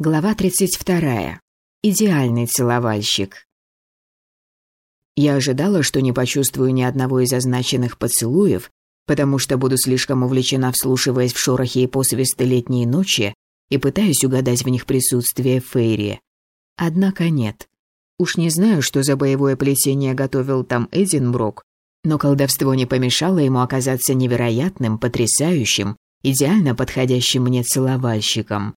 Глава 32. Идеальный целовальщик. Я ожидала, что не почувствую ни одного из означенных поцелуев, потому что буду слишком увлечена, вслушиваясь в шорохи и посвисты летней ночи и пытаясь угадать в них присутствие Фейри. Однако нет. Уж не знаю, что за боевое плетение готовил там Эдинброк, но колдовство не помешало ему оказаться невероятным, потрясающим, идеально подходящим мне целовальщиком.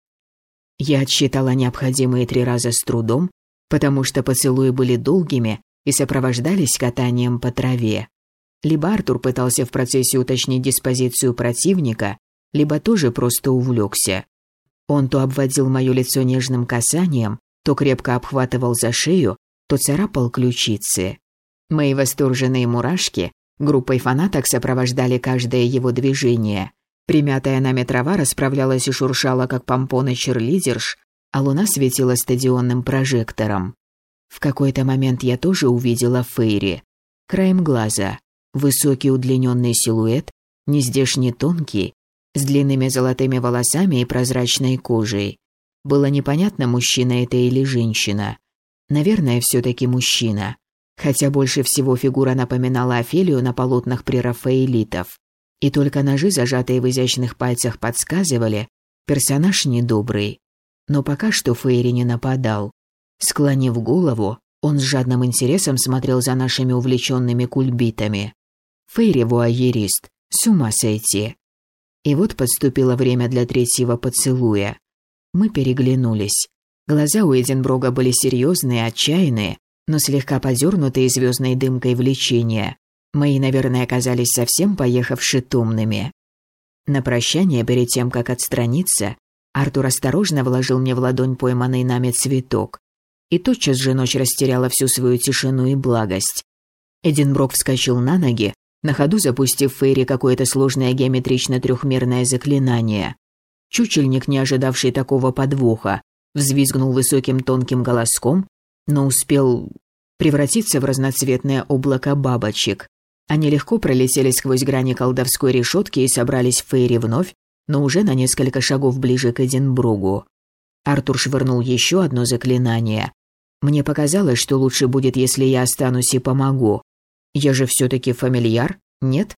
Я отсчитала необходимые три раза с трудом, потому что поцелуи были долгими и сопровождались катанием по траве. Либо Артур пытался в процессе уточнить диспозицию противника, либо тоже просто увлекся. Он то обводил мое лицо нежным касанием, то крепко обхватывал за шею, то царапал ключицы. Мои восторженные мурашки группой фанаток сопровождали каждое его движение. Примятая нами трава расправлялась и шуршала, как помпоны черлидерш, а луна светила стадионным прожектором. В какой-то момент я тоже увидела Фейри. Краем глаза. Высокий удлиненный силуэт, нездешний тонкий, с длинными золотыми волосами и прозрачной кожей. Было непонятно, мужчина это или женщина. Наверное, все таки мужчина. Хотя больше всего фигура напоминала Офелию на полотнах прерафаэлитов. И только ножи, зажатые в изящных пальцах, подсказывали, персонаж недобрый. Но пока что Фейри не нападал. Склонив голову, он с жадным интересом смотрел за нашими увлеченными кульбитами. Фейри вуайерист, с ума сойти. И вот подступило время для третьего поцелуя. Мы переглянулись. Глаза у Эдинброга были серьезные, отчаянные, но слегка подернутые звездной дымкой влечения. Мои, наверное, оказались совсем поехавши тумными. На прощание, перед тем, как отстраниться, Артур осторожно вложил мне в ладонь пойманный нами цветок. И тотчас же ночь растеряла всю свою тишину и благость. Эдинброк вскочил на ноги, на ходу запустив Фейри какое-то сложное геометрично-трехмерное заклинание. Чучельник, не ожидавший такого подвоха, взвизгнул высоким тонким голоском, но успел превратиться в разноцветное облако бабочек. Они легко пролетели сквозь грани колдовской решетки и собрались в Фейри вновь, но уже на несколько шагов ближе к Эдинбругу. Артур швырнул еще одно заклинание. Мне показалось, что лучше будет, если я останусь и помогу. Я же все-таки фамильяр, нет?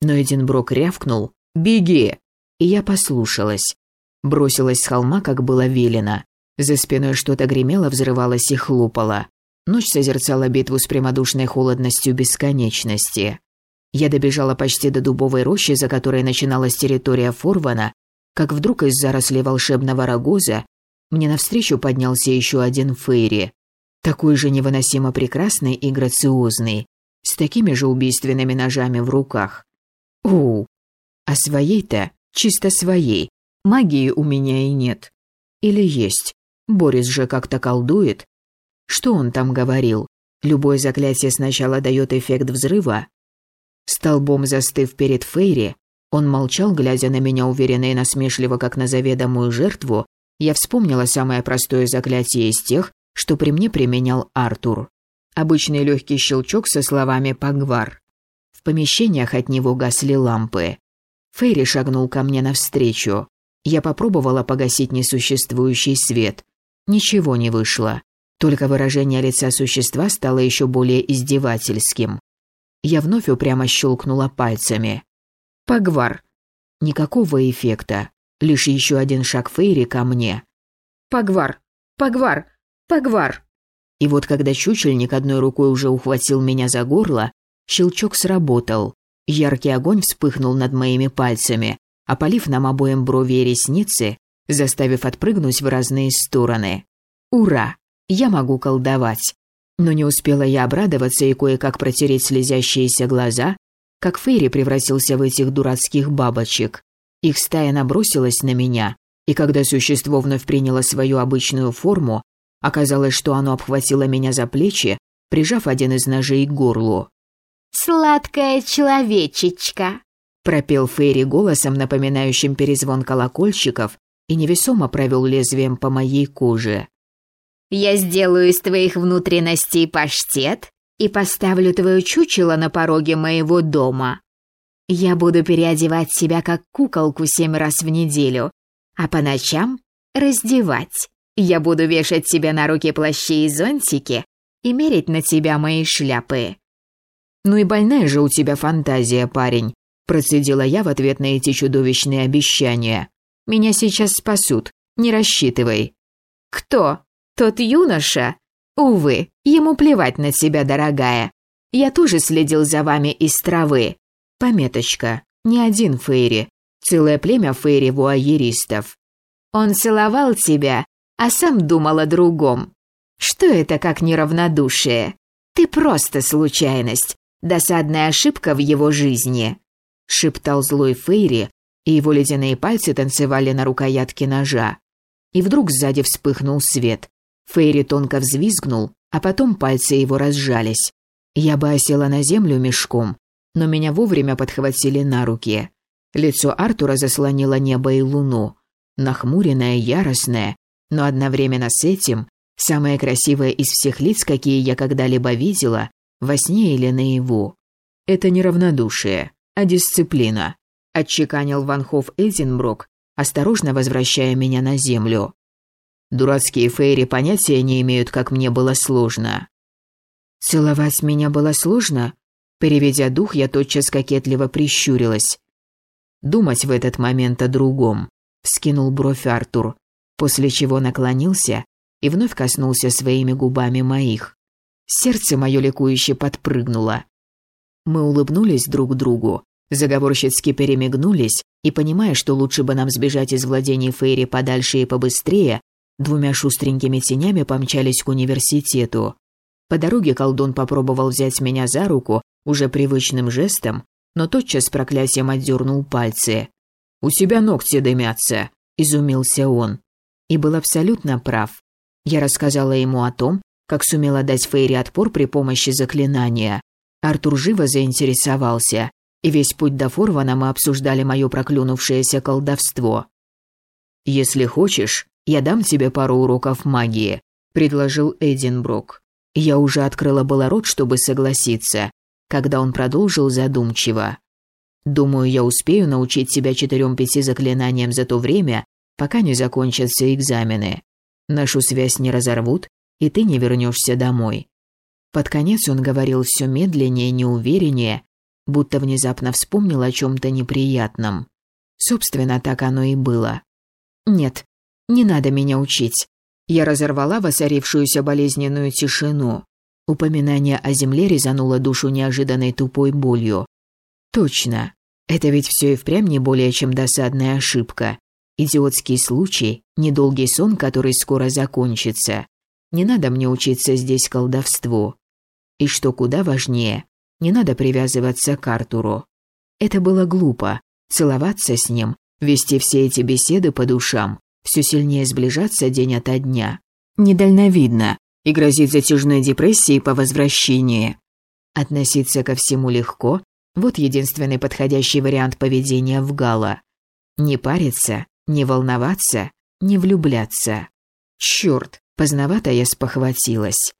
Но Эдинброк рявкнул «Беги!» И я послушалась. Бросилась с холма, как было велено. За спиной что-то гремело, взрывалось и хлопало. Ночь созерцала битву с прямодушной холодностью бесконечности. Я добежала почти до дубовой рощи, за которой начиналась территория Форвана, как вдруг из зарослей волшебного рогоза мне навстречу поднялся еще один Фейри, такой же невыносимо прекрасный и грациозный, с такими же убийственными ножами в руках. Оу, а своей-то, чисто своей, магии у меня и нет. Или есть. Борис же как-то колдует, что он там говорил? Любое заклятие сначала дает эффект взрыва. Столбом застыв перед Фейри, он молчал, глядя на меня уверенно и насмешливо, как на заведомую жертву. Я вспомнила самое простое заклятие из тех, что при мне применял Артур. Обычный легкий щелчок со словами «погвар». В помещениях от него гасли лампы. Фейри шагнул ко мне навстречу. Я попробовала погасить несуществующий свет. Ничего не вышло. Только выражение лица существа стало еще более издевательским. Я вновь упрямо щелкнула пальцами. Погвар. Никакого эффекта. Лишь еще один шаг Фейри ко мне. Погвар. Погвар. Погвар. И вот когда чучельник одной рукой уже ухватил меня за горло, щелчок сработал. Яркий огонь вспыхнул над моими пальцами, опалив нам обоим брови и ресницы, заставив отпрыгнуть в разные стороны. Ура! Я могу колдовать. Но не успела я обрадоваться и кое-как протереть слезящиеся глаза, как Фейри превратился в этих дурацких бабочек. Их стая набросилась на меня, и когда существо вновь приняло свою обычную форму, оказалось, что оно обхватило меня за плечи, прижав один из ножей к горлу. «Сладкая человечечка», — пропел Фейри голосом, напоминающим перезвон колокольчиков, и невесомо провел лезвием по моей коже. Я сделаю из твоих внутренностей паштет и поставлю твое чучело на пороге моего дома. Я буду переодевать себя как куколку семь раз в неделю, а по ночам раздевать. Я буду вешать тебе на руки плащи и зонтики и мерить на тебя мои шляпы». «Ну и больная же у тебя фантазия, парень», процедила я в ответ на эти чудовищные обещания. «Меня сейчас спасут, не рассчитывай». «Кто? Тот юноша? Увы, ему плевать на тебя, дорогая. Я тоже следил за вами из травы. Пометочка. Не один Фейри. Целое племя Фейри-вуайеристов. Он целовал тебя, а сам думал о другом. Что это как неравнодушие? Ты просто случайность, досадная ошибка в его жизни», — шептал злой Фейри, и его ледяные пальцы танцевали на рукоятке ножа. И вдруг сзади вспыхнул свет. Фейри тонко взвизгнул, а потом пальцы его разжались. Я бы осела на землю мешком, но меня вовремя подхватили на руки. Лицо Артура заслонило небо и луну. Нахмуренное, яростное, но одновременно с этим самое красивое из всех лиц, какие я когда-либо видела, во сне или наяву. Это не равнодушие, а дисциплина, отчеканил Ван Эдинброк, осторожно возвращая меня на землю. Дурацкие фейри понятия не имеют, как мне было сложно. Целовать меня было сложно? Переведя дух, я тотчас кокетливо прищурилась. Думать в этот момент о другом, вскинул бровь Артур, после чего наклонился и вновь коснулся своими губами моих. Сердце мое ликующе подпрыгнуло. Мы улыбнулись друг другу, заговорщицки перемигнулись и, понимая, что лучше бы нам сбежать из владений Фейри подальше и побыстрее, двумя шустренькими тенями помчались к университету. По дороге колдун попробовал взять меня за руку уже привычным жестом, но тотчас проклятием отдернул пальцы. «У тебя ногти дымятся», – изумился он. И был абсолютно прав. Я рассказала ему о том, как сумела дать Фейри отпор при помощи заклинания. Артур живо заинтересовался, и весь путь до Форвана мы обсуждали мое проклюнувшееся колдовство. «Если хочешь, я дам тебе пару уроков магии», – предложил Эдинбрук. Я уже открыла было рот, чтобы согласиться, когда он продолжил задумчиво. «Думаю, я успею научить тебя четырем-пяти заклинаниям за то время, пока не закончатся экзамены. Нашу связь не разорвут, и ты не вернешься домой». Под конец он говорил все медленнее, неувереннее, будто внезапно вспомнил о чем-то неприятном. Собственно, так оно и было. «Нет, не надо меня учить. Я разорвала воцарившуюся болезненную тишину. Упоминание о земле резануло душу неожиданной тупой болью. Точно. Это ведь все и впрямь не более чем досадная ошибка. Идиотский случай, недолгий сон, который скоро закончится. Не надо мне учиться здесь колдовству. И что куда важнее, не надо привязываться к Артуру. Это было глупо. Целоваться с ним, вести все эти беседы по душам, все сильнее сближаться день ото дня. Недальновидно и грозит затяжной депрессией по возвращении. Относиться ко всему легко – вот единственный подходящий вариант поведения в Гала. Не париться, не волноваться, не влюбляться. Чёрт, поздновато я спохватилась.